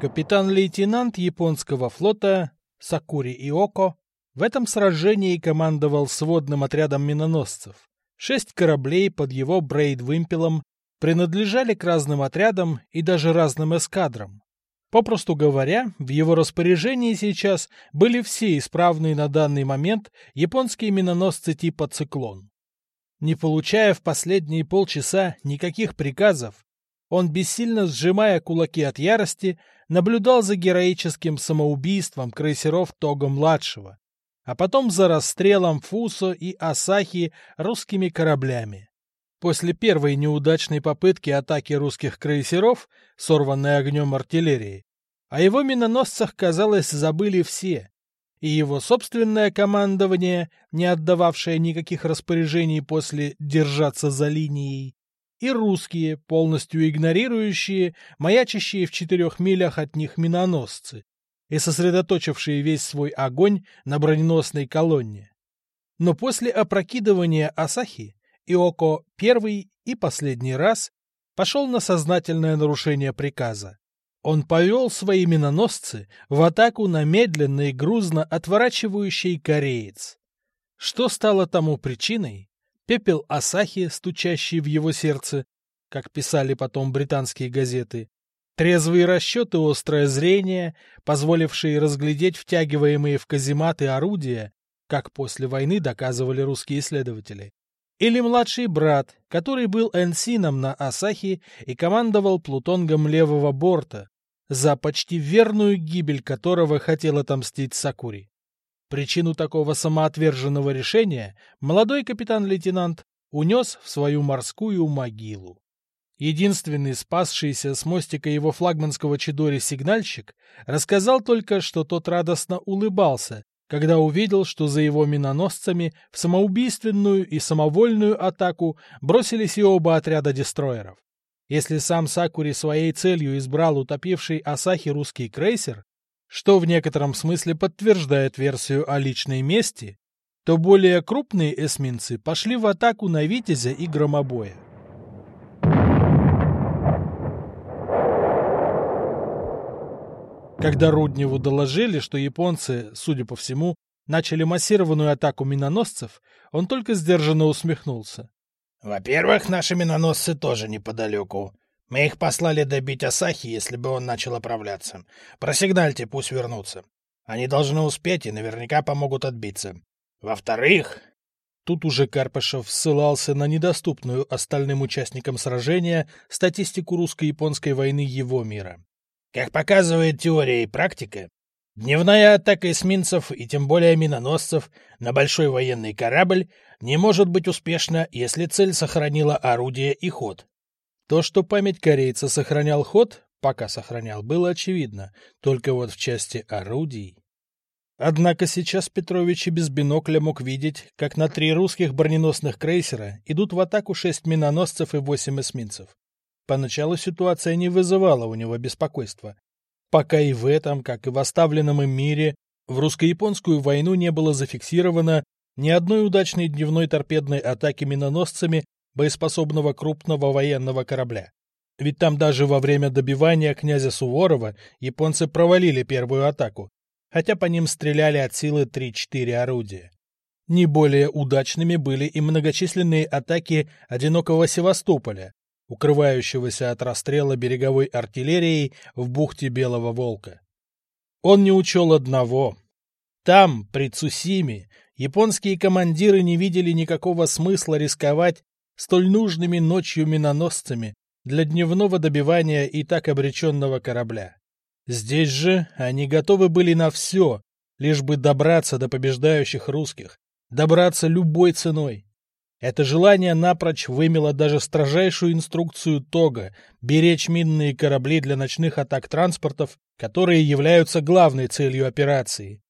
Капитан-лейтенант японского флота Сакури Иоко в этом сражении командовал сводным отрядом миноносцев. Шесть кораблей под его брейд-вымпелом принадлежали к разным отрядам и даже разным эскадрам. Попросту говоря, в его распоряжении сейчас были все исправные на данный момент японские миноносцы типа «Циклон». Не получая в последние полчаса никаких приказов, он, бессильно сжимая кулаки от ярости, наблюдал за героическим самоубийством крейсеров Тога-младшего, а потом за расстрелом Фусо и Асахи русскими кораблями. После первой неудачной попытки атаки русских крейсеров, сорванной огнем артиллерии, о его миноносцах, казалось, забыли все, и его собственное командование, не отдававшее никаких распоряжений после «держаться за линией», и русские, полностью игнорирующие маячащие в четырех милях от них миноносцы и сосредоточившие весь свой огонь на броненосной колонне. Но после опрокидывания Асахи Иоко первый и последний раз пошел на сознательное нарушение приказа. Он повел свои миноносцы в атаку на медленно и грузно отворачивающий кореец. Что стало тому причиной, пепел Асахи, стучащий в его сердце, как писали потом британские газеты, трезвые расчеты острое зрение, позволившие разглядеть втягиваемые в казематы орудия, как после войны доказывали русские исследователи, или младший брат, который был энсином на Асахи и командовал плутонгом левого борта, за почти верную гибель которого хотел отомстить Сакури. Причину такого самоотверженного решения молодой капитан-лейтенант унес в свою морскую могилу. Единственный спасшийся с мостика его флагманского чидори сигнальщик рассказал только, что тот радостно улыбался, когда увидел, что за его миноносцами в самоубийственную и самовольную атаку бросились и оба отряда дестроеров. Если сам Сакури своей целью избрал утопивший Асахи русский крейсер, что в некотором смысле подтверждает версию о личной мести, то более крупные эсминцы пошли в атаку на Витязя и Громобоя. Когда Рудневу доложили, что японцы, судя по всему, начали массированную атаку миноносцев, он только сдержанно усмехнулся. «Во-первых, наши миноносцы тоже неподалеку. Мы их послали добить Асахи, если бы он начал оправляться. Просигнальте, пусть вернутся. Они должны успеть и наверняка помогут отбиться. Во-вторых... Тут уже Карпышев ссылался на недоступную остальным участникам сражения статистику русско-японской войны его мира. Как показывает теория и практика, дневная атака эсминцев и тем более миноносцев на большой военный корабль не может быть успешна, если цель сохранила орудие и ход. То, что память корейца сохранял ход, пока сохранял, было очевидно, только вот в части орудий... Однако сейчас Петрович и без бинокля мог видеть, как на три русских броненосных крейсера идут в атаку шесть миноносцев и восемь эсминцев. Поначалу ситуация не вызывала у него беспокойства. Пока и в этом, как и в оставленном им мире, в русско-японскую войну не было зафиксировано ни одной удачной дневной торпедной атаки миноносцами боеспособного крупного военного корабля. Ведь там даже во время добивания князя Суворова японцы провалили первую атаку, хотя по ним стреляли от силы 3-4 орудия. Не более удачными были и многочисленные атаки одинокого Севастополя, укрывающегося от расстрела береговой артиллерией в бухте Белого Волка. Он не учел одного. Там, при Цусиме, японские командиры не видели никакого смысла рисковать столь нужными ночью миноносцами для дневного добивания и так обреченного корабля. Здесь же они готовы были на все, лишь бы добраться до побеждающих русских, добраться любой ценой. Это желание напрочь вымело даже строжайшую инструкцию Тога беречь минные корабли для ночных атак транспортов, которые являются главной целью операции.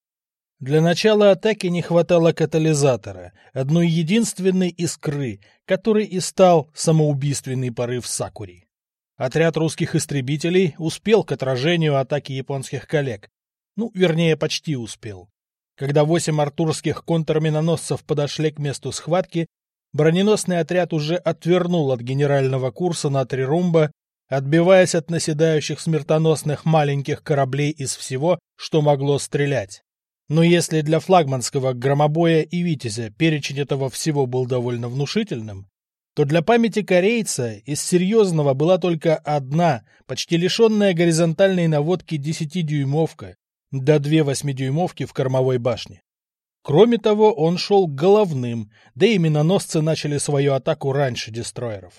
Для начала атаки не хватало катализатора, одной единственной искры, который и стал самоубийственный порыв Сакури. Отряд русских истребителей успел к отражению атаки японских коллег. Ну, вернее, почти успел. Когда восемь артурских контрминоносцев подошли к месту схватки, броненосный отряд уже отвернул от генерального курса на Трирумба, отбиваясь от наседающих смертоносных маленьких кораблей из всего, что могло стрелять. Но если для флагманского громобоя и Витязя перечень этого всего был довольно внушительным, то для памяти корейца из серьезного была только одна, почти лишенная горизонтальной наводки десятидюймовка, до две восьмидюймовки в кормовой башне. Кроме того, он шел головным, да и миноносцы начали свою атаку раньше дестроеров.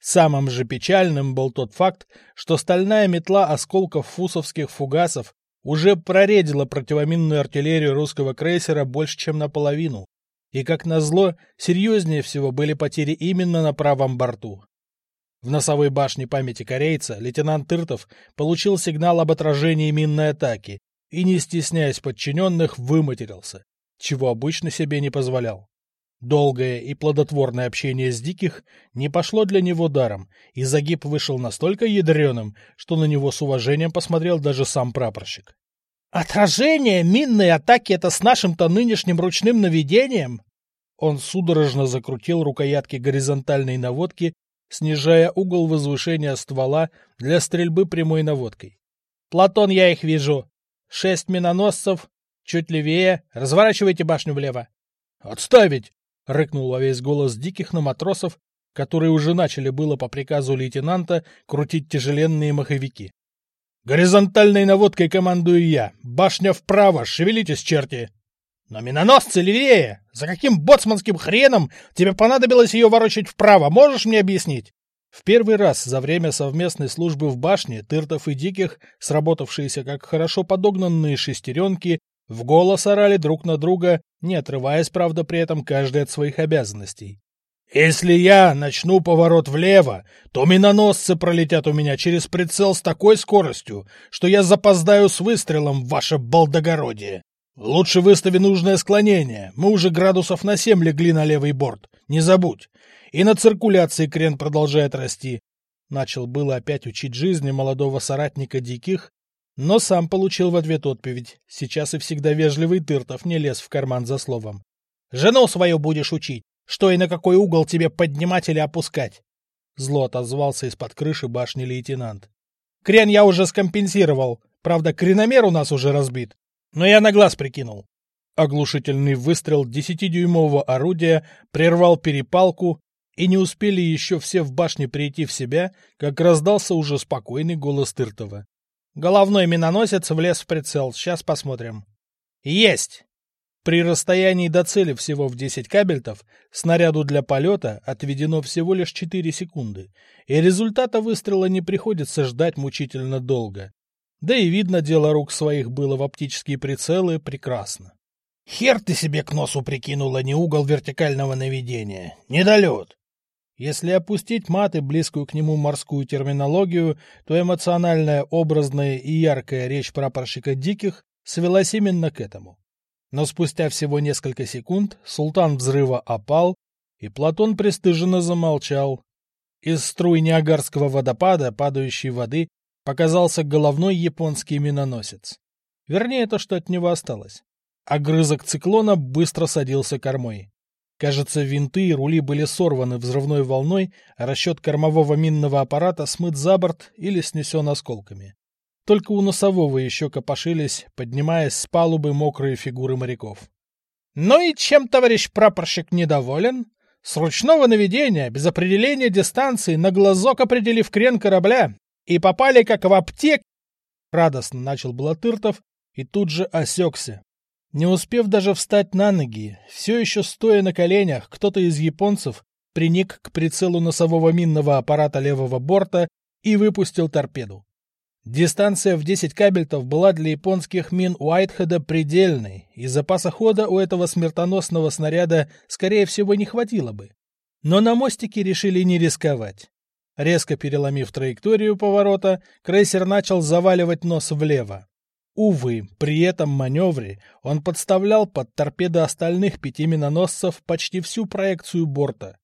Самым же печальным был тот факт, что стальная метла осколков фусовских фугасов уже проредила противоминную артиллерию русского крейсера больше, чем наполовину. И, как назло, серьезнее всего были потери именно на правом борту. В носовой башне памяти корейца лейтенант Тыртов получил сигнал об отражении минной атаки и, не стесняясь подчиненных, выматерился, чего обычно себе не позволял. Долгое и плодотворное общение с Диких не пошло для него даром, и загиб вышел настолько ядреным, что на него с уважением посмотрел даже сам прапорщик. «Отражение минной атаки — это с нашим-то нынешним ручным наведением?» Он судорожно закрутил рукоятки горизонтальной наводки, снижая угол возвышения ствола для стрельбы прямой наводкой. «Платон, я их вижу. Шесть миноносцев. Чуть левее. Разворачивайте башню влево». «Отставить!» — рыкнул во весь голос диких на матросов, которые уже начали было по приказу лейтенанта крутить тяжеленные маховики. «Горизонтальной наводкой командую я. Башня вправо, шевелитесь, черти!» «Но миноносцы левее! За каким боцманским хреном тебе понадобилось ее ворочать вправо, можешь мне объяснить?» В первый раз за время совместной службы в башне Тыртов и Диких, сработавшиеся как хорошо подогнанные шестеренки, в голос орали друг на друга, не отрываясь, правда, при этом каждый от своих обязанностей. «Если я начну поворот влево, то миноносцы пролетят у меня через прицел с такой скоростью, что я запоздаю с выстрелом в ваше балдогородие. Лучше выстави нужное склонение, мы уже градусов на семь легли на левый борт, не забудь. И на циркуляции крен продолжает расти». Начал было опять учить жизни молодого соратника Диких, но сам получил в ответ отповедь. Сейчас и всегда вежливый Тыртов не лез в карман за словом. «Жену свою будешь учить, что и на какой угол тебе поднимать или опускать!» Зло отозвался из-под крыши башни лейтенант. «Крен я уже скомпенсировал. Правда, креномер у нас уже разбит. Но я на глаз прикинул». Оглушительный выстрел десятидюймового орудия прервал перепалку, и не успели еще все в башне прийти в себя, как раздался уже спокойный голос Тыртова. Головной миноносец влез в прицел. Сейчас посмотрим. Есть! При расстоянии до цели всего в 10 кабельтов снаряду для полета отведено всего лишь 4 секунды, и результата выстрела не приходится ждать мучительно долго. Да и видно, дело рук своих было в оптические прицелы прекрасно. «Хер ты себе к носу прикинула не угол вертикального наведения, недолет!» Если опустить маты, близкую к нему морскую терминологию, то эмоциональная, образная и яркая речь прапорщика Диких свелась именно к этому. Но спустя всего несколько секунд султан взрыва опал, и Платон пристыженно замолчал. Из струй Ниагарского водопада, падающей воды, показался головной японский миноносец. Вернее, то, что от него осталось. Огрызок циклона быстро садился кормой. Кажется, винты и рули были сорваны взрывной волной, а расчет кормового минного аппарата смыт за борт или снесен осколками. Только у носового еще копошились, поднимаясь с палубы мокрые фигуры моряков. «Ну и чем товарищ прапорщик недоволен? С ручного наведения, без определения дистанции, на глазок определив крен корабля, и попали как в аптек!» Радостно начал Блатыртов и тут же осекся, не успев даже встать на ноги, все еще стоя на коленях, кто-то из японцев приник к прицелу носового минного аппарата левого борта и выпустил торпеду. Дистанция в 10 кабельтов была для японских мин Уайтхеда предельной, и запаса хода у этого смертоносного снаряда, скорее всего, не хватило бы. Но на мостике решили не рисковать. Резко переломив траекторию поворота, крейсер начал заваливать нос влево. Увы, при этом маневре он подставлял под торпеды остальных пяти миноносцев почти всю проекцию борта.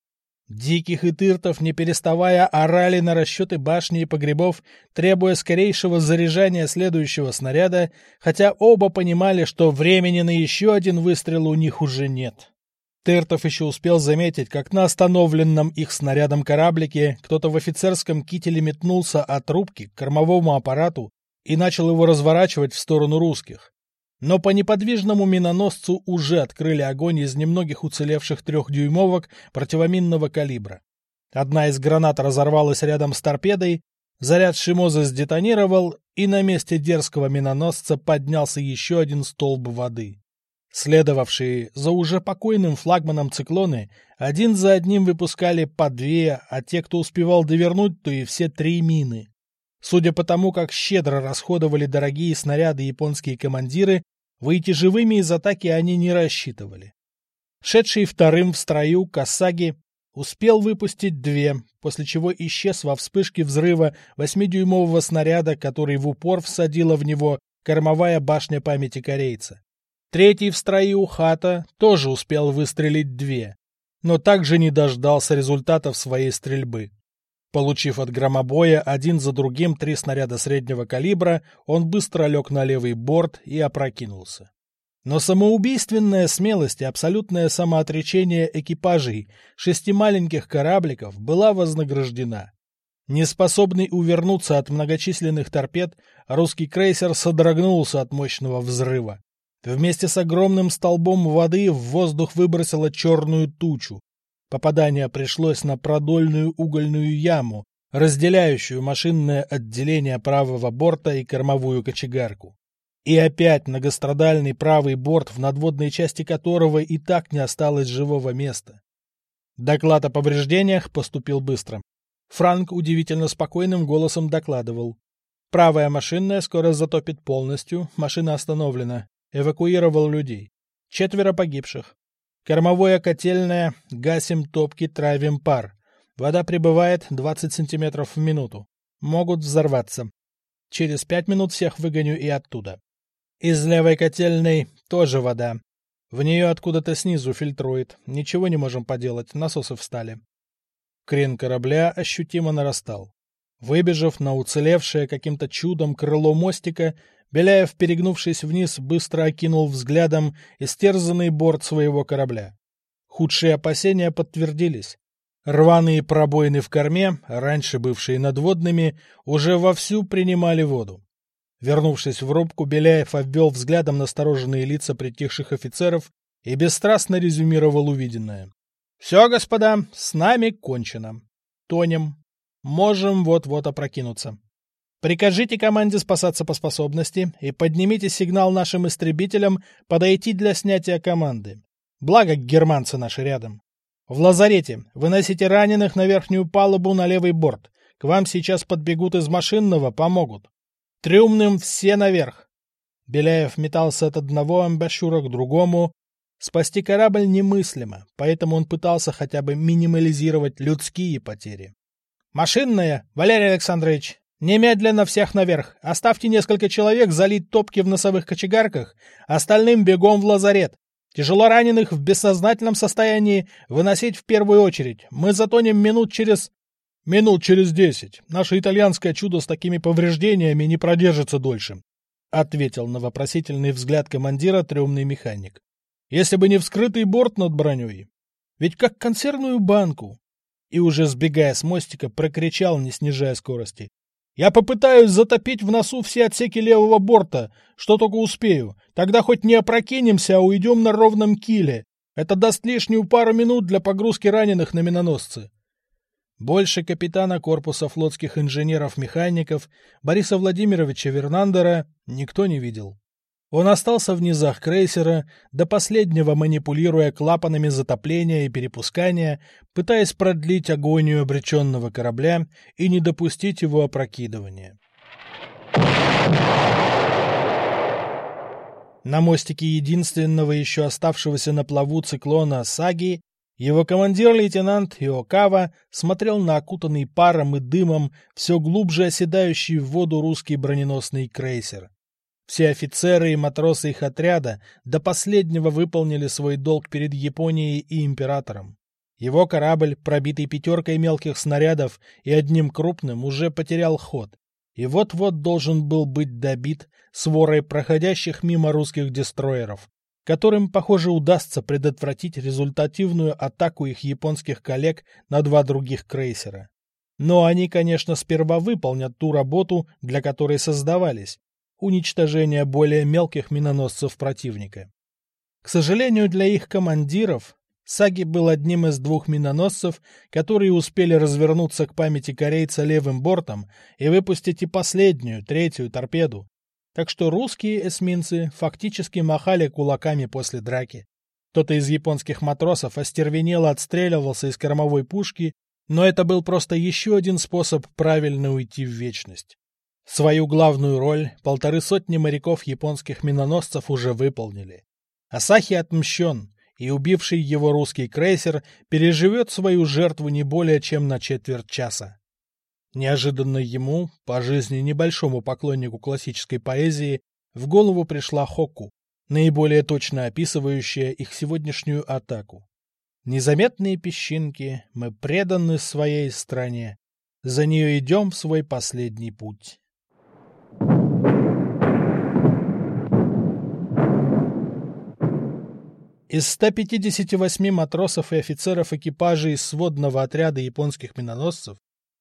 Диких и тыртов, не переставая, орали на расчеты башни и погребов, требуя скорейшего заряжания следующего снаряда, хотя оба понимали, что времени на еще один выстрел у них уже нет. Тертов еще успел заметить, как на остановленном их снарядом кораблике кто-то в офицерском кителе метнулся от рубки к кормовому аппарату и начал его разворачивать в сторону русских. Но по неподвижному миноносцу уже открыли огонь из немногих уцелевших трехдюймовок противоминного калибра. Одна из гранат разорвалась рядом с торпедой, заряд Шимоза сдетонировал, и на месте дерзкого миноносца поднялся еще один столб воды. Следовавшие за уже покойным флагманом циклоны один за одним выпускали по две, а те, кто успевал довернуть, то и все три мины. Судя по тому, как щедро расходовали дорогие снаряды японские командиры, выйти живыми из атаки они не рассчитывали. Шедший вторым в строю Касаги успел выпустить две, после чего исчез во вспышке взрыва восьмидюймового снаряда, который в упор всадила в него кормовая башня памяти корейца. Третий в строю Хата тоже успел выстрелить две, но также не дождался результатов своей стрельбы. Получив от громобоя один за другим три снаряда среднего калибра, он быстро лег на левый борт и опрокинулся. Но самоубийственная смелость и абсолютное самоотречение экипажей шести маленьких корабликов была вознаграждена. Неспособный увернуться от многочисленных торпед, русский крейсер содрогнулся от мощного взрыва. Вместе с огромным столбом воды в воздух выбросило черную тучу. Попадание пришлось на продольную угольную яму, разделяющую машинное отделение правого борта и кормовую кочегарку. И опять многострадальный правый борт, в надводной части которого и так не осталось живого места. Доклад о повреждениях поступил быстро. Франк удивительно спокойным голосом докладывал. Правая машинная скоро затопит полностью, машина остановлена. Эвакуировал людей. Четверо погибших. Кормовое котельное, гасим топки, травим пар. Вода прибывает 20 сантиметров в минуту. Могут взорваться. Через пять минут всех выгоню и оттуда. Из левой котельной тоже вода. В нее откуда-то снизу фильтрует. Ничего не можем поделать, насосы встали. Крен корабля ощутимо нарастал. Выбежав на уцелевшее каким-то чудом крыло мостика, Беляев, перегнувшись вниз, быстро окинул взглядом истерзанный борт своего корабля. Худшие опасения подтвердились. Рваные пробоины в корме, раньше бывшие надводными, уже вовсю принимали воду. Вернувшись в рубку, Беляев обвел взглядом настороженные лица притихших офицеров и бесстрастно резюмировал увиденное. — Все, господа, с нами кончено. Тонем. Можем вот-вот опрокинуться. Прикажите команде спасаться по способности и поднимите сигнал нашим истребителям подойти для снятия команды. Благо германцы наши рядом. В лазарете выносите раненых на верхнюю палубу на левый борт. К вам сейчас подбегут из машинного, помогут. Трюмным все наверх. Беляев метался от одного амбашюра к другому. Спасти корабль немыслимо, поэтому он пытался хотя бы минимализировать людские потери. «Машинная, Валерий Александрович, Немедленно всех наверх. Оставьте несколько человек залить топки в носовых кочегарках, остальным бегом в лазарет. Тяжело раненых в бессознательном состоянии выносить в первую очередь. Мы затонем минут через... Минут через десять. Наше итальянское чудо с такими повреждениями не продержится дольше, — ответил на вопросительный взгляд командира трюмный механик. Если бы не вскрытый борт над броней. Ведь как консервную банку. И уже сбегая с мостика, прокричал, не снижая скорости. Я попытаюсь затопить в носу все отсеки левого борта, что только успею. Тогда хоть не опрокинемся, а уйдем на ровном киле. Это даст лишнюю пару минут для погрузки раненых на миноносцы. Больше капитана корпуса флотских инженеров-механиков Бориса Владимировича Вернандера никто не видел. Он остался в низах крейсера, до последнего манипулируя клапанами затопления и перепускания, пытаясь продлить агонию обреченного корабля и не допустить его опрокидывания. На мостике единственного еще оставшегося на плаву циклона Саги его командир-лейтенант Иокава смотрел на окутанный паром и дымом все глубже оседающий в воду русский броненосный крейсер. Все офицеры и матросы их отряда до последнего выполнили свой долг перед Японией и императором. Его корабль, пробитый пятеркой мелких снарядов и одним крупным, уже потерял ход, и вот-вот должен был быть добит сворой проходящих мимо русских дестроеров, которым, похоже, удастся предотвратить результативную атаку их японских коллег на два других крейсера. Но они, конечно, сперва выполнят ту работу, для которой создавались – уничтожение более мелких миноносцев противника. К сожалению для их командиров, Саги был одним из двух миноносцев, которые успели развернуться к памяти корейца левым бортом и выпустить и последнюю, третью торпеду. Так что русские эсминцы фактически махали кулаками после драки. Кто-то из японских матросов остервенело отстреливался из кормовой пушки, но это был просто еще один способ правильно уйти в вечность. Свою главную роль полторы сотни моряков японских миноносцев уже выполнили. Асахи отмщен, и убивший его русский крейсер переживет свою жертву не более чем на четверть часа. Неожиданно ему, по жизни небольшому поклоннику классической поэзии, в голову пришла Хоку, наиболее точно описывающая их сегодняшнюю атаку. Незаметные песчинки, мы преданы своей стране, за нее идем в свой последний путь. Из 158 матросов и офицеров экипажа из сводного отряда японских миноносцев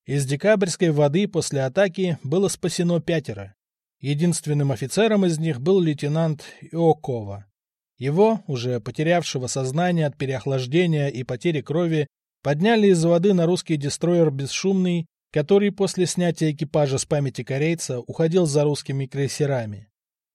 из декабрьской воды после атаки было спасено пятеро. Единственным офицером из них был лейтенант Иокова. Его, уже потерявшего сознание от переохлаждения и потери крови, подняли из воды на русский дестройер «Бесшумный», который после снятия экипажа с памяти корейца уходил за русскими крейсерами.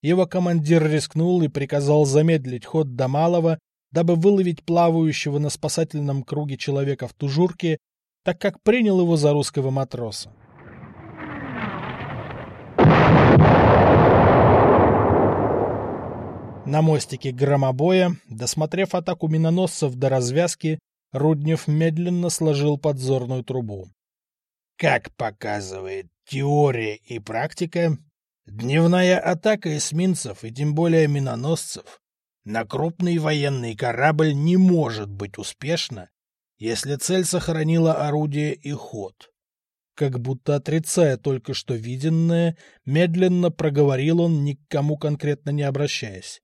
Его командир рискнул и приказал замедлить ход до Малого дабы выловить плавающего на спасательном круге человека в тужурке, так как принял его за русского матроса. На мостике громобоя, досмотрев атаку миноносцев до развязки, Руднев медленно сложил подзорную трубу. Как показывает теория и практика, дневная атака эсминцев и тем более миноносцев на крупный военный корабль не может быть успешно, если цель сохранила орудие и ход. Как будто отрицая только что виденное, медленно проговорил он, ни к кому конкретно не обращаясь.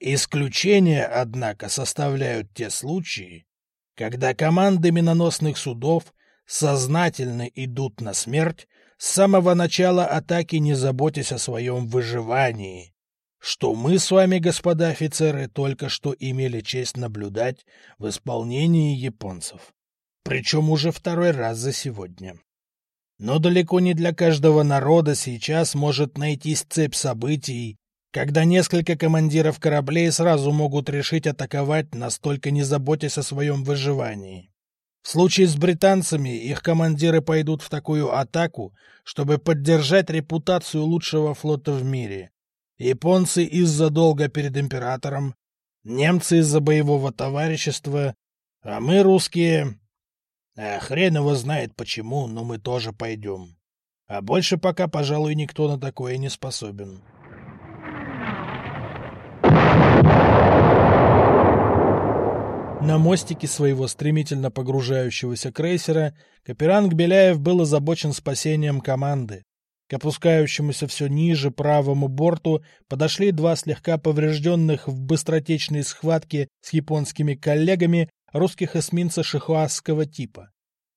Исключение, однако, составляют те случаи, когда команды миноносных судов сознательно идут на смерть с самого начала атаки, не заботясь о своем выживании что мы с вами, господа офицеры, только что имели честь наблюдать в исполнении японцев. Причем уже второй раз за сегодня. Но далеко не для каждого народа сейчас может найтись цепь событий, когда несколько командиров кораблей сразу могут решить атаковать, настолько не заботясь о своем выживании. В случае с британцами их командиры пойдут в такую атаку, чтобы поддержать репутацию лучшего флота в мире, Японцы из-за долга перед императором, немцы из-за боевого товарищества, а мы, русские... А хрен его знает почему, но мы тоже пойдем. А больше пока, пожалуй, никто на такое не способен. На мостике своего стремительно погружающегося крейсера Каперанг Беляев был озабочен спасением команды. К опускающемуся все ниже правому борту подошли два слегка поврежденных в быстротечной схватке с японскими коллегами русских эсминца шихуасского типа.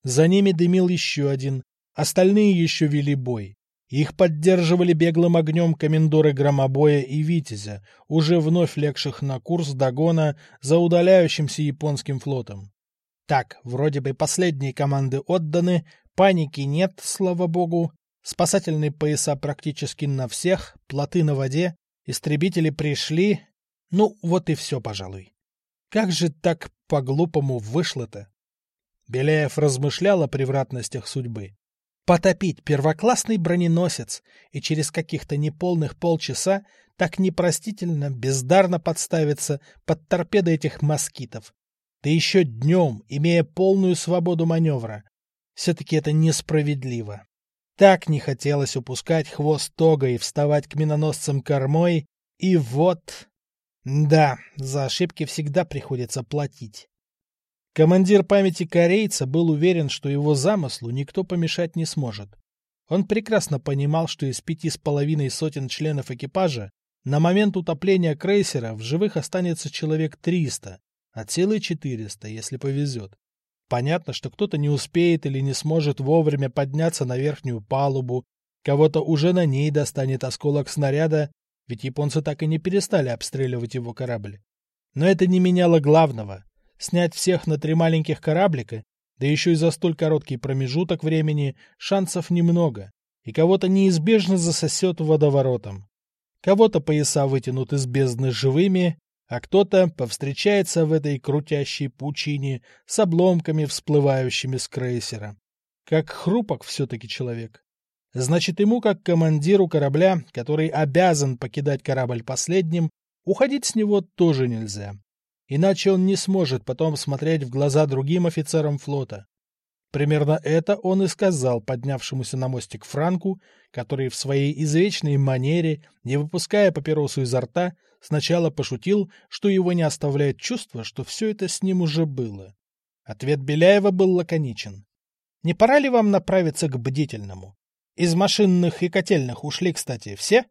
За ними дымил еще один, остальные еще вели бой. Их поддерживали беглым огнем комендоры Громобоя и Витязя, уже вновь легших на курс догона за удаляющимся японским флотом. Так, вроде бы последние команды отданы, паники нет, слава богу, Спасательные пояса практически на всех, плоты на воде, истребители пришли. Ну, вот и все, пожалуй. Как же так по-глупому вышло-то? Беляев размышлял о превратностях судьбы. Потопить первоклассный броненосец и через каких-то неполных полчаса так непростительно, бездарно подставиться под торпеды этих москитов. Да еще днем, имея полную свободу маневра. Все-таки это несправедливо. Так не хотелось упускать хвост тога и вставать к миноносцам кормой, и вот... Да, за ошибки всегда приходится платить. Командир памяти корейца был уверен, что его замыслу никто помешать не сможет. Он прекрасно понимал, что из пяти с половиной сотен членов экипажа На момент утопления крейсера в живых останется человек 300, от силы 400, если повезет. Понятно, что кто-то не успеет или не сможет вовремя подняться на верхнюю палубу, кого-то уже на ней достанет осколок снаряда, ведь японцы так и не перестали обстреливать его корабль. Но это не меняло главного. Снять всех на три маленьких кораблика, да еще и за столь короткий промежуток времени, шансов немного, и кого-то неизбежно засосет водоворотом. Кого-то пояса вытянут из бездны живыми, а кто-то повстречается в этой крутящей пучине с обломками, всплывающими с крейсера. Как хрупок все-таки человек. Значит, ему, как командиру корабля, который обязан покидать корабль последним, уходить с него тоже нельзя. Иначе он не сможет потом смотреть в глаза другим офицерам флота. Примерно это он и сказал поднявшемуся на мостик Франку, который в своей извечной манере, не выпуская папиросу изо рта, сначала пошутил, что его не оставляет чувство, что все это с ним уже было. Ответ Беляева был лаконичен. «Не пора ли вам направиться к бдительному? Из машинных и котельных ушли, кстати, все?»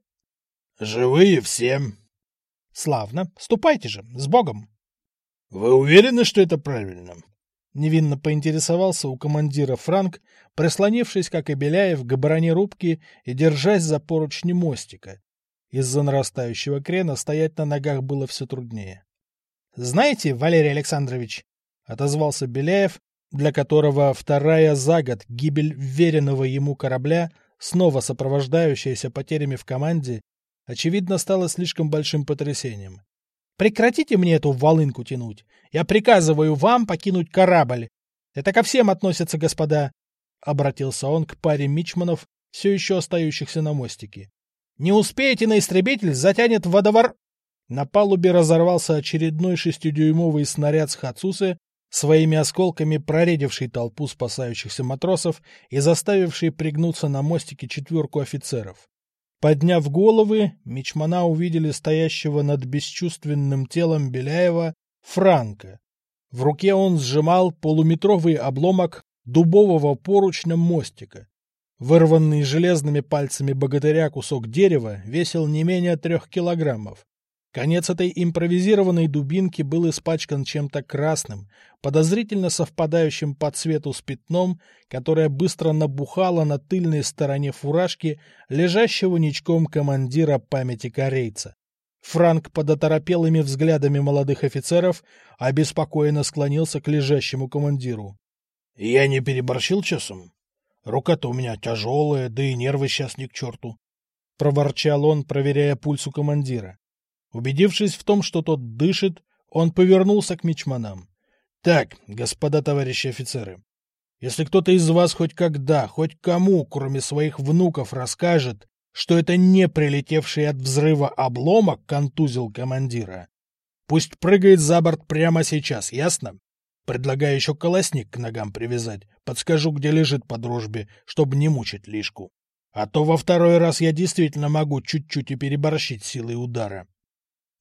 «Живые все». «Славно. Ступайте же. С Богом!» «Вы уверены, что это правильно?» Невинно поинтересовался у командира Франк, прислонившись, как и Беляев, к броне рубки и держась за поручни мостика. Из-за нарастающего крена стоять на ногах было все труднее. — Знаете, Валерий Александрович, — отозвался Беляев, для которого вторая за год гибель веренного ему корабля, снова сопровождающаяся потерями в команде, очевидно, стала слишком большим потрясением. Прекратите мне эту волынку тянуть. Я приказываю вам покинуть корабль. Это ко всем относится, господа. Обратился он к паре мичманов, все еще остающихся на мостике. Не успеете на истребитель, затянет водовор... На палубе разорвался очередной шестидюймовый снаряд с Хацусы, своими осколками проредивший толпу спасающихся матросов и заставивший пригнуться на мостике четверку офицеров. Подняв головы, мичмана увидели стоящего над бесчувственным телом Беляева Франка. В руке он сжимал полуметровый обломок дубового поручня мостика. Вырванный железными пальцами богатыря кусок дерева весил не менее трех килограммов. Конец этой импровизированной дубинки был испачкан чем-то красным, подозрительно совпадающим по цвету с пятном, которое быстро набухало на тыльной стороне фуражки лежащего ничком командира памяти корейца. Франк под оторопелыми взглядами молодых офицеров обеспокоенно склонился к лежащему командиру. — Я не переборщил часом? Рука-то у меня тяжелая, да и нервы сейчас ни к черту. — проворчал он, проверяя пульс у командира. Убедившись в том, что тот дышит, он повернулся к мичманам. — Так, господа товарищи офицеры, если кто-то из вас хоть когда, хоть кому, кроме своих внуков, расскажет, что это не прилетевший от взрыва обломок контузил командира, пусть прыгает за борт прямо сейчас, ясно? Предлагаю еще колосник к ногам привязать, подскажу, где лежит по дружбе, чтобы не мучить лишку. А то во второй раз я действительно могу чуть-чуть и переборщить силой удара.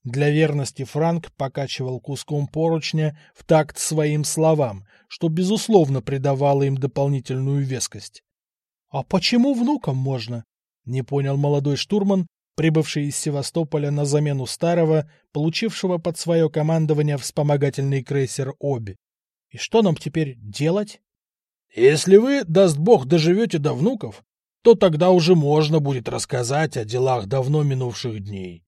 Для верности Франк покачивал куском поручня в такт своим словам, что, безусловно, придавало им дополнительную вескость. — А почему внукам можно? — не понял молодой штурман, прибывший из Севастополя на замену старого, получившего под свое командование вспомогательный крейсер «Оби». И что нам теперь делать? — Если вы, даст бог, доживете до внуков, то тогда уже можно будет рассказать о делах давно минувших дней.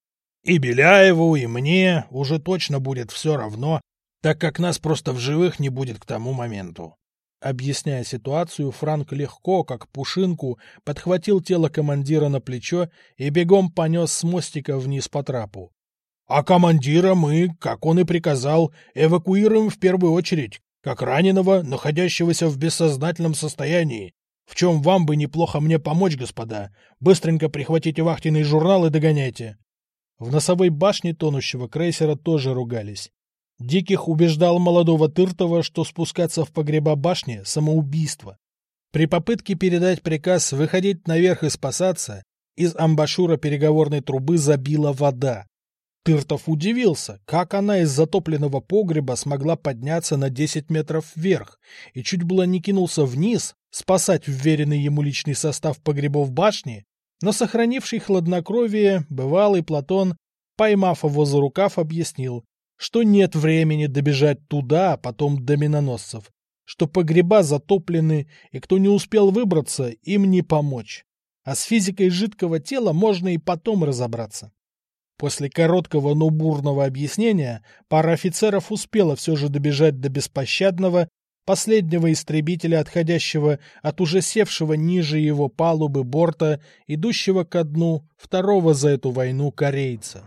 И Беляеву, и мне уже точно будет все равно, так как нас просто в живых не будет к тому моменту. Объясняя ситуацию, Франк легко, как пушинку, подхватил тело командира на плечо и бегом понес с мостика вниз по трапу. А командира мы, как он и приказал, эвакуируем в первую очередь, как раненого, находящегося в бессознательном состоянии. В чем вам бы неплохо мне помочь, господа. Быстренько прихватите вахтенный журнал и догоняйте. В носовой башне тонущего крейсера тоже ругались. Диких убеждал молодого Тыртова, что спускаться в погреба башни – самоубийство. При попытке передать приказ выходить наверх и спасаться, из амбашюра переговорной трубы забила вода. Тыртов удивился, как она из затопленного погреба смогла подняться на 10 метров вверх, и чуть было не кинулся вниз, спасать вверенный ему личный состав погребов башни, Но сохранивший хладнокровие, бывалый Платон, поймав его за рукав, объяснил, что нет времени добежать туда, а потом до миноносцев, что погреба затоплены, и кто не успел выбраться, им не помочь. А с физикой жидкого тела можно и потом разобраться. После короткого, но бурного объяснения пара офицеров успела все же добежать до беспощадного, последнего истребителя, отходящего от уже севшего ниже его палубы борта, идущего ко дну второго за эту войну корейца.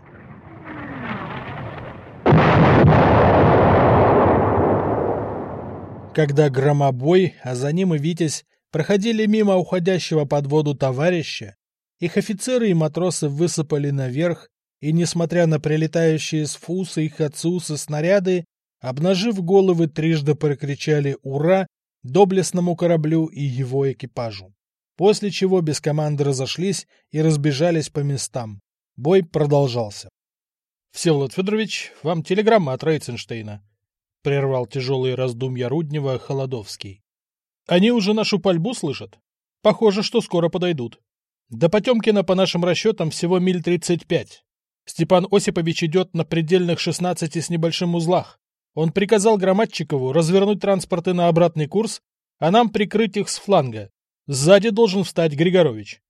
Когда громобой, а за ним и Витязь, проходили мимо уходящего под воду товарища, их офицеры и матросы высыпали наверх, и, несмотря на прилетающие с фуса и хацуса снаряды, обнажив головы, трижды прокричали «Ура!» доблестному кораблю и его экипажу. После чего без команды разошлись и разбежались по местам. Бой продолжался. — Всеволод Федорович, вам телеграмма от Рейценштейна, — прервал тяжелые раздумья Руднева Холодовский. — Они уже нашу пальбу слышат? Похоже, что скоро подойдут. До Потемкина, по нашим расчетам, всего миль тридцать пять. Степан Осипович идет на предельных 16 с небольшим узлах. Он приказал Громадчикову развернуть транспорты на обратный курс, а нам прикрыть их с фланга. Сзади должен встать Григорович.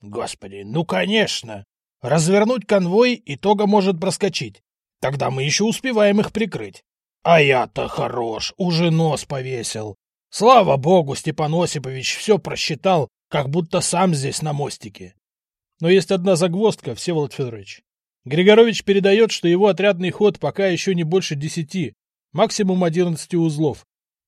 Господи, ну конечно! Развернуть конвой, и Тога может проскочить. Тогда мы еще успеваем их прикрыть. А я-то хорош, уже нос повесил. Слава богу, Степан Осипович все просчитал, как будто сам здесь на мостике. Но есть одна загвоздка, Всеволод Федорович. Григорович передает, что его отрядный ход пока еще не больше десяти, максимум одиннадцати узлов.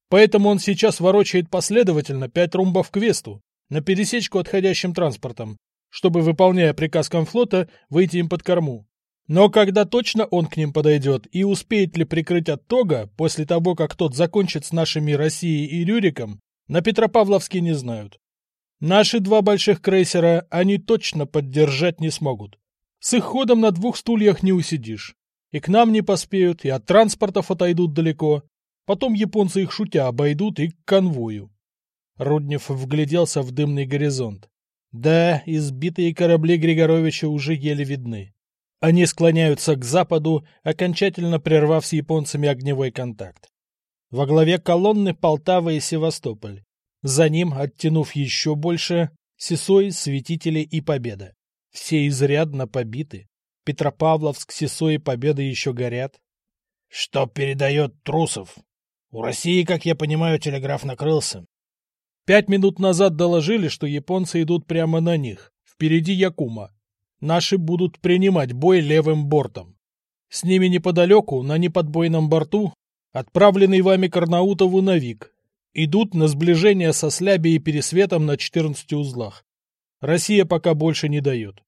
Поэтому он сейчас ворочает последовательно пять румбов к Весту, на пересечку отходящим транспортом, чтобы, выполняя приказ комфлота, выйти им под корму. Но когда точно он к ним подойдет и успеет ли прикрыть от Тога после того, как тот закончит с нашими Россией и Рюриком, на Петропавловске не знают. Наши два больших крейсера они точно поддержать не смогут. С их ходом на двух стульях не усидишь. И к нам не поспеют, и от транспортов отойдут далеко. Потом японцы их шутя обойдут и к конвою. Руднев вгляделся в дымный горизонт. Да, избитые корабли Григоровича уже еле видны. Они склоняются к западу, окончательно прервав с японцами огневой контакт. Во главе колонны Полтава и Севастополь. За ним, оттянув еще больше, Сесой, Светители и Победа. Все изрядно побиты. Петропавловск, Сесо и Победа еще горят. — Что передает Трусов? У России, как я понимаю, телеграф накрылся. Пять минут назад доложили, что японцы идут прямо на них. Впереди Якума. Наши будут принимать бой левым бортом. С ними неподалеку, на неподбойном борту, отправленный вами Карнаутову Навик. Идут на сближение со Сляби и Пересветом на 14 узлах. Россия пока больше не дает.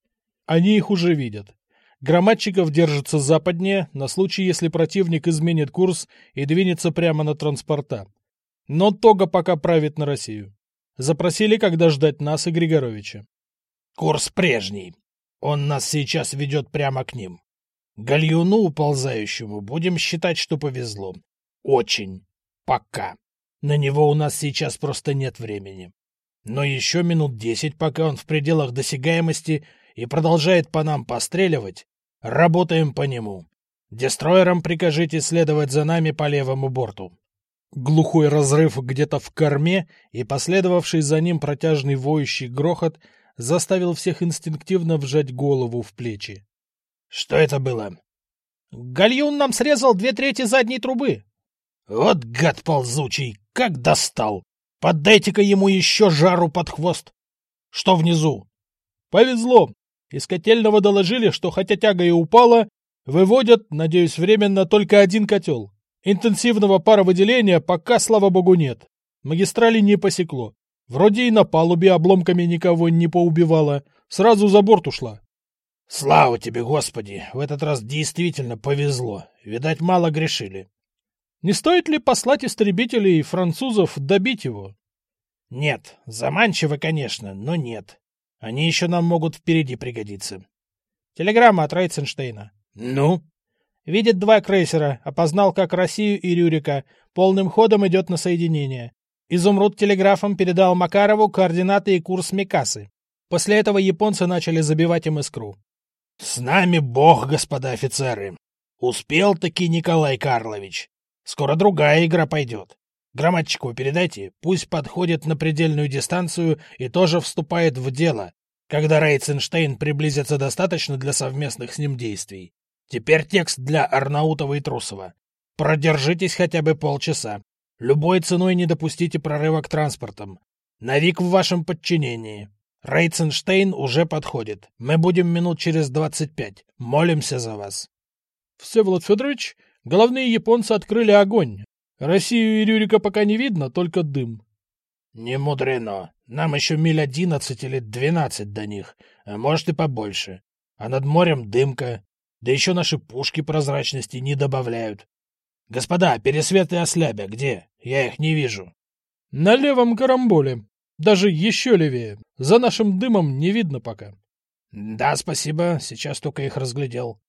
Они их уже видят. Громадчиков держится западнее, на случай, если противник изменит курс и двинется прямо на транспорта. Но Тога пока правит на Россию. Запросили, когда ждать нас и Григоровича. Курс прежний. Он нас сейчас ведет прямо к ним. Гальюну уползающему будем считать, что повезло. Очень. Пока. На него у нас сейчас просто нет времени. Но еще минут десять, пока он в пределах досягаемости, и продолжает по нам постреливать, работаем по нему. Дестройерам прикажите следовать за нами по левому борту. Глухой разрыв где-то в корме и последовавший за ним протяжный воющий грохот заставил всех инстинктивно вжать голову в плечи. — Что это было? — Гальюн нам срезал две трети задней трубы. — Вот гад ползучий, как достал! Поддайте-ка ему еще жару под хвост! Что внизу? — Повезло! Из котельного доложили, что хотя тяга и упала, выводят, надеюсь, временно только один котел. Интенсивного паровыделения пока, слава богу, нет. Магистрали не посекло. Вроде и на палубе обломками никого не поубивало. Сразу за борт ушла. Слава тебе, Господи! В этот раз действительно повезло. Видать, мало грешили. Не стоит ли послать истребителей французов добить его? Нет, заманчиво, конечно, но нет. Они еще нам могут впереди пригодиться. Телеграмма от Рейценштейна. Ну? Видит два крейсера, опознал как Россию и Рюрика, полным ходом идет на соединение. Изумруд телеграфом передал Макарову координаты и курс Микасы. После этого японцы начали забивать им искру. — С нами бог, господа офицеры! Успел-таки Николай Карлович. Скоро другая игра пойдет. Громадчику передайте, пусть подходит на предельную дистанцию и тоже вступает в дело, когда Рейценштейн приблизится достаточно для совместных с ним действий. Теперь текст для Арнаутова и Трусова. Продержитесь хотя бы полчаса. Любой ценой не допустите прорыва к транспортам. Навик в вашем подчинении. Рейценштейн уже подходит. Мы будем минут через двадцать пять. Молимся за вас. Всеволод Федорович, головные японцы открыли огонь. Россию и Рюрика пока не видно, только дым. Не мудрено. Нам еще миль одиннадцать или двенадцать до них, а может и побольше. А над морем дымка. Да еще наши пушки прозрачности не добавляют. Господа, пересветы ослябя где? Я их не вижу. На левом карамболе. Даже еще левее. За нашим дымом не видно пока. Да, спасибо, сейчас только их разглядел.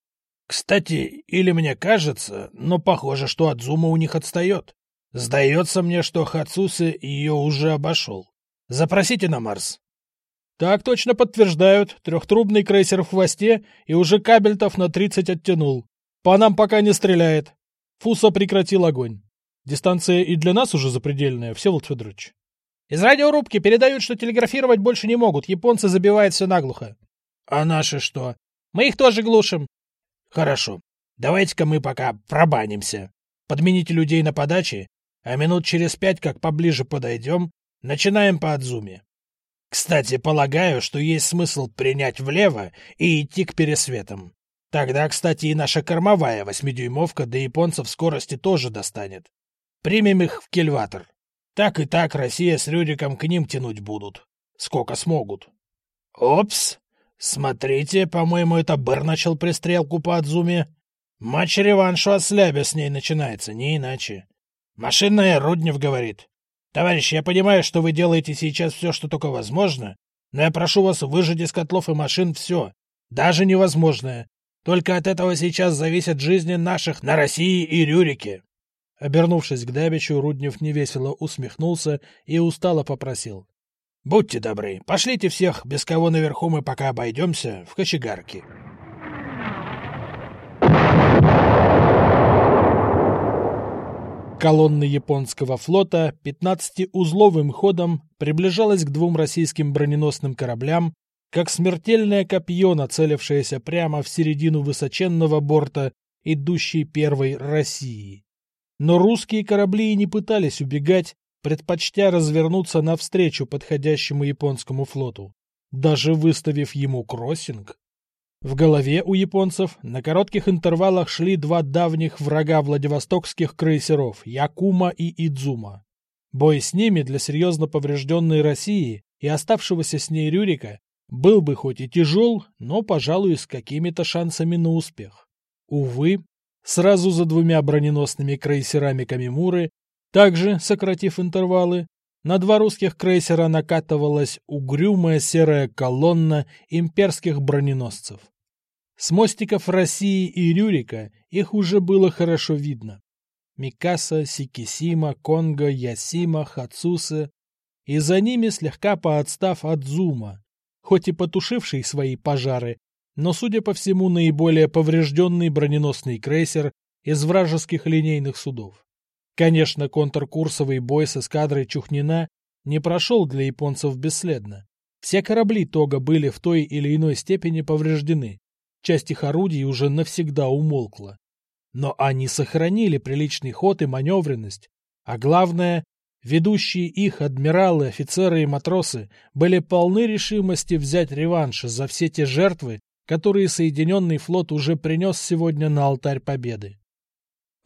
Кстати, или мне кажется, но похоже, что Адзума у них отстает. Сдается мне, что Хацусы ее уже обошел. Запросите на Марс. Так точно подтверждают. Трехтрубный крейсер в хвосте и уже кабельтов на 30 оттянул. По нам пока не стреляет. Фуса прекратил огонь. Дистанция и для нас уже запредельная, Всеволод Федорович. Из радиорубки передают, что телеграфировать больше не могут. Японцы забивают все наглухо. А наши что? Мы их тоже глушим. Хорошо. Давайте-ка мы пока пробанимся. Подмените людей на подаче, а минут через пять, как поближе подойдем, начинаем по отзуме. Кстати, полагаю, что есть смысл принять влево и идти к пересветам. Тогда, кстати, и наша кормовая восьмидюймовка до японцев скорости тоже достанет. Примем их в кельватор. Так и так Россия с Рюриком к ним тянуть будут. Сколько смогут. Опс! Смотрите, по-моему, это Бэр начал пристрелку по Адзуме. Матч-реваншу от Слябя с ней начинается, не иначе. Машинная Руднев говорит. Товарищ, я понимаю, что вы делаете сейчас все, что только возможно, но я прошу вас выжать из котлов и машин все, даже невозможное. Только от этого сейчас зависят жизни наших на России и Рюрике. Обернувшись к Дабичу, Руднев невесело усмехнулся и устало попросил. — Будьте добры, пошлите всех, без кого наверху мы пока обойдемся, в кочегарки. Колонна японского флота 15-узловым ходом приближалась к двум российским броненосным кораблям, как смертельное копье, нацелившееся прямо в середину высоченного борта, идущей первой России. Но русские корабли не пытались убегать, предпочтя развернуться навстречу подходящему японскому флоту, даже выставив ему кроссинг. В голове у японцев на коротких интервалах шли два давних врага владивостокских крейсеров Якума и Идзума. Бой с ними для серьезно поврежденной России и оставшегося с ней Рюрика был бы хоть и тяжел, но, пожалуй, с какими-то шансами на успех. Увы, сразу за двумя броненосными крейсерами Камимуры, также, сократив интервалы, на два русских крейсера накатывалась угрюмая серая колонна имперских броненосцев. С мостиков России и Рюрика их уже было хорошо видно. Микаса, Сикисима, Конго, Ясима, Хацусе, и за ними слегка поотстав от Зума, хоть и потушивший свои пожары, но, судя по всему, наиболее поврежденный броненосный крейсер из вражеских линейных судов. Конечно, контркурсовый бой с эскадрой Чухнина не прошел для японцев бесследно. Все корабли Тога были в той или иной степени повреждены. Часть их орудий уже навсегда умолкла. Но они сохранили приличный ход и маневренность, а главное, ведущие их адмиралы, офицеры и матросы были полны решимости взять реванш за все те жертвы, которые Соединенный флот уже принес сегодня на алтарь победы.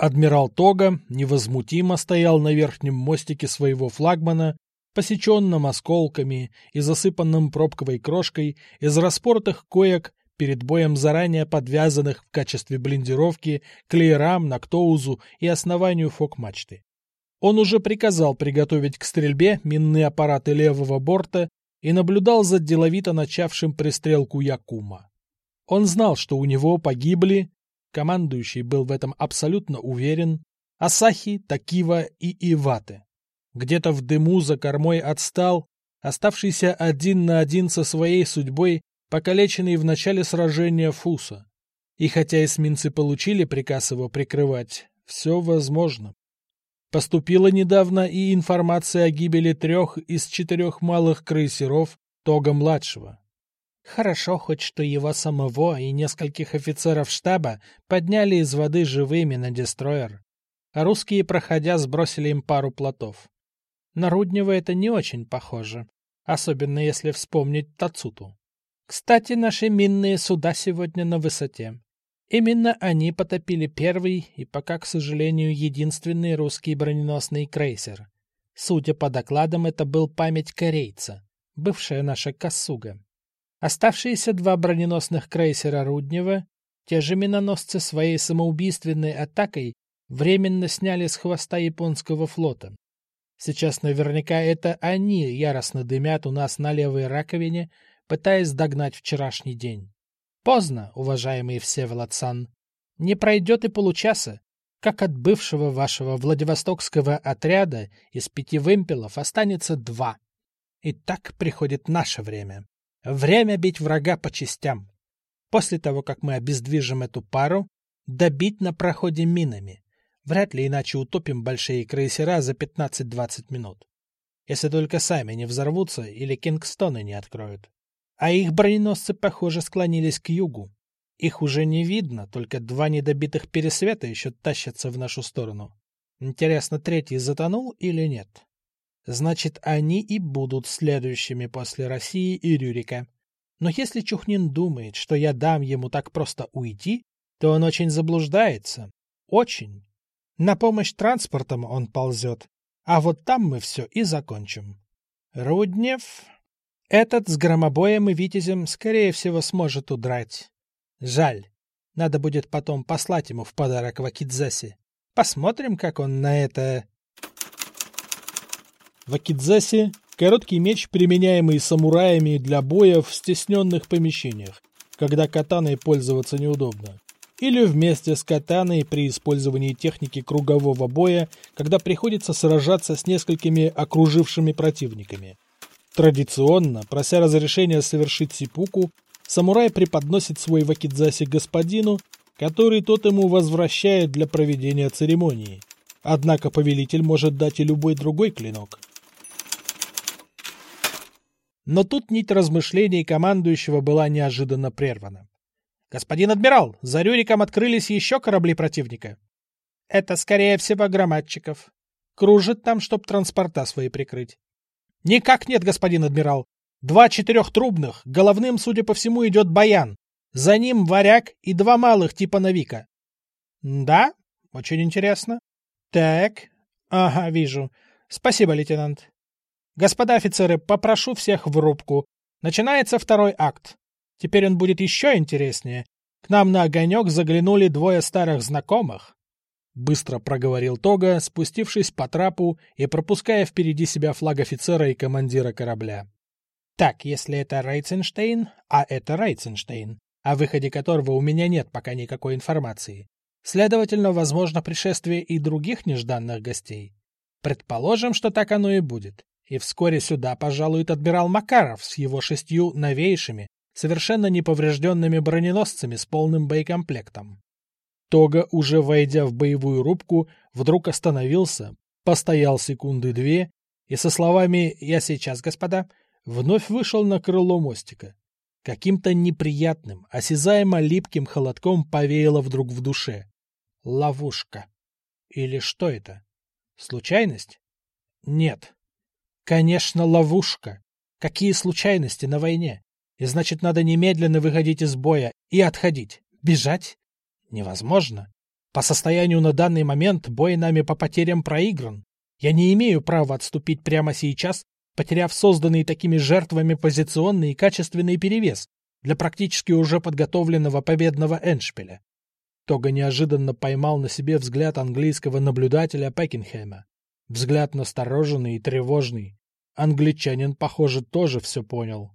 Адмирал Тога невозмутимо стоял на верхнем мостике своего флагмана, посеченном осколками и засыпанном пробковой крошкой из распортых коек перед боем заранее подвязанных в качестве блиндировки к леерам, нактоузу и основанию фок-мачты. Он уже приказал приготовить к стрельбе минные аппараты левого борта и наблюдал за деловито начавшим пристрелку Якума. Он знал, что у него погибли командующий был в этом абсолютно уверен, Асахи, Такива и Ивате. Где-то в дыму за кормой отстал, оставшийся один на один со своей судьбой, покалеченный в начале сражения Фуса. И хотя эсминцы получили приказ его прикрывать, все возможно. Поступила недавно и информация о гибели трех из четырех малых крейсеров Тога-младшего. Хорошо хоть, что его самого и нескольких офицеров штаба подняли из воды живыми на дестроер, а русские, проходя, сбросили им пару плотов. На Руднева это не очень похоже, особенно если вспомнить Тацуту. Кстати, наши минные суда сегодня на высоте. Именно они потопили первый и пока, к сожалению, единственный русский броненосный крейсер. Судя по докладам, это был память корейца, бывшая наша Касуга. Оставшиеся два броненосных крейсера Руднева, те же миноносцы своей самоубийственной атакой временно сняли с хвоста японского флота. Сейчас наверняка это они яростно дымят у нас на левой раковине, пытаясь догнать вчерашний день. Поздно, уважаемый Всеволод-сан. Не пройдет и получаса, как от бывшего вашего Владивостокского отряда из пяти вымпелов останется два. И так приходит наше время. Время бить врага по частям. После того, как мы обездвижим эту пару, добить на проходе минами. Вряд ли иначе утопим большие крейсера за 15-20 минут. Если только сами не взорвутся или Кингстоны не откроют. А их броненосцы, похоже, склонились к югу. Их уже не видно, только два недобитых пересвета еще тащатся в нашу сторону. Интересно, третий затонул или нет? Значит, они и будут следующими после России и Рюрика. Но если Чухнин думает, что я дам ему так просто уйти, то он очень заблуждается. Очень. На помощь транспортом он ползет. А вот там мы все и закончим. Руднев... Этот с громобоем и витязем, скорее всего, сможет удрать. Жаль. Надо будет потом послать ему в подарок Вакидзаси. Посмотрим, как он на это... Вакидзаси — короткий меч, применяемый самураями для боя в стесненных помещениях, когда катаной пользоваться неудобно. Или вместе с катаной при использовании техники кругового боя, когда приходится сражаться с несколькими окружившими противниками. Традиционно, прося разрешения совершить сипуку, самурай преподносит свой вакидзаси господину, который тот ему возвращает для проведения церемонии. Однако повелитель может дать и любой другой клинок. Но тут нить размышлений командующего была неожиданно прервана. «Господин адмирал, за Рюриком открылись еще корабли противника». «Это, скорее всего, громадчиков. Кружит там, чтоб транспорта свои прикрыть. Никак нет, господин адмирал. Два четырехтрубных, головным, судя по всему, идет баян. За ним варяг и два малых типа Навика. Да, очень интересно. Так, ага, вижу. Спасибо, лейтенант. Господа офицеры, попрошу всех в рубку. Начинается второй акт. Теперь он будет еще интереснее. К нам на огонек заглянули двое старых знакомых. — быстро проговорил Тога, спустившись по трапу и пропуская впереди себя флаг офицера и командира корабля. «Так, если это Рейценштейн, а это Рейценштейн, о выходе которого у меня нет пока никакой информации, следовательно, возможно пришествие и других нежданных гостей. Предположим, что так оно и будет, и вскоре сюда пожалует адмирал Макаров с его шестью новейшими, совершенно неповрежденными броненосцами с полным боекомплектом. Тога, уже войдя в боевую рубку, вдруг остановился, постоял секунды две и со словами «Я сейчас, господа», вновь вышел на крыло мостика. Каким-то неприятным, осязаемо липким холодком повеяло вдруг в душе. Ловушка. Или что это? Случайность? Нет. Конечно, ловушка. Какие случайности на войне? И значит, надо немедленно выходить из боя и отходить. Бежать? Невозможно. По состоянию на данный момент бой нами по потерям проигран. Я не имею права отступить прямо сейчас, потеряв созданный такими жертвами позиционный и качественный перевес для практически уже подготовленного победного эншпиля. Тога неожиданно поймал на себе взгляд английского наблюдателя Пекинхема. Взгляд настороженный и тревожный. Англичанин, похоже, тоже все понял.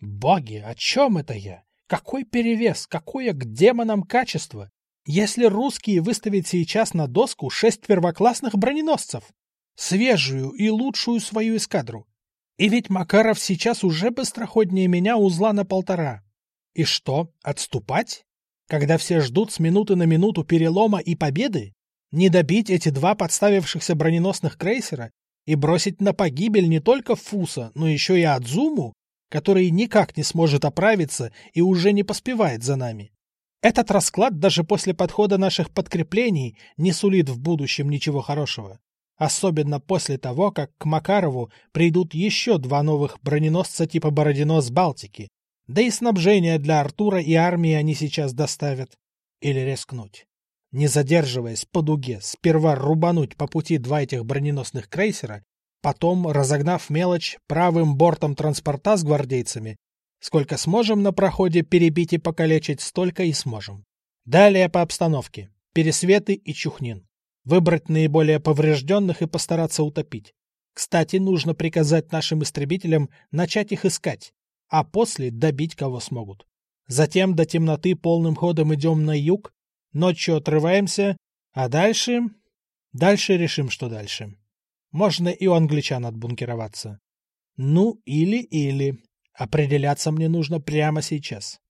«Боги, о чем это я? Какой перевес, какое к демонам качество, если русские выставят сейчас на доску шесть первоклассных броненосцев? Свежую и лучшую свою эскадру. И ведь Макаров сейчас уже быстроходнее меня узла на полтора. И что, отступать? Когда все ждут с минуты на минуту перелома и победы? Не добить эти два подставившихся броненосных крейсера и бросить на погибель не только Фуса, но еще и Адзуму, который никак не сможет оправиться и уже не поспевает за нами. Этот расклад даже после подхода наших подкреплений не сулит в будущем ничего хорошего. Особенно после того, как к Макарову придут еще два новых броненосца типа Бородино с Балтики. Да и снабжение для Артура и армии они сейчас доставят. Или рискнуть. Не задерживаясь по дуге, сперва рубануть по пути два этих броненосных крейсера, потом, разогнав мелочь, правым бортом транспорта с гвардейцами, Сколько сможем на проходе перебить и покалечить, столько и сможем. Далее по обстановке. Пересветы и Чухнин. Выбрать наиболее поврежденных и постараться утопить. Кстати, нужно приказать нашим истребителям начать их искать, а после добить кого смогут. Затем до темноты полным ходом идем на юг, ночью отрываемся, а дальше... Дальше решим, что дальше. Можно и у англичан отбункероваться. Ну, или-или. Определяться мне нужно прямо сейчас.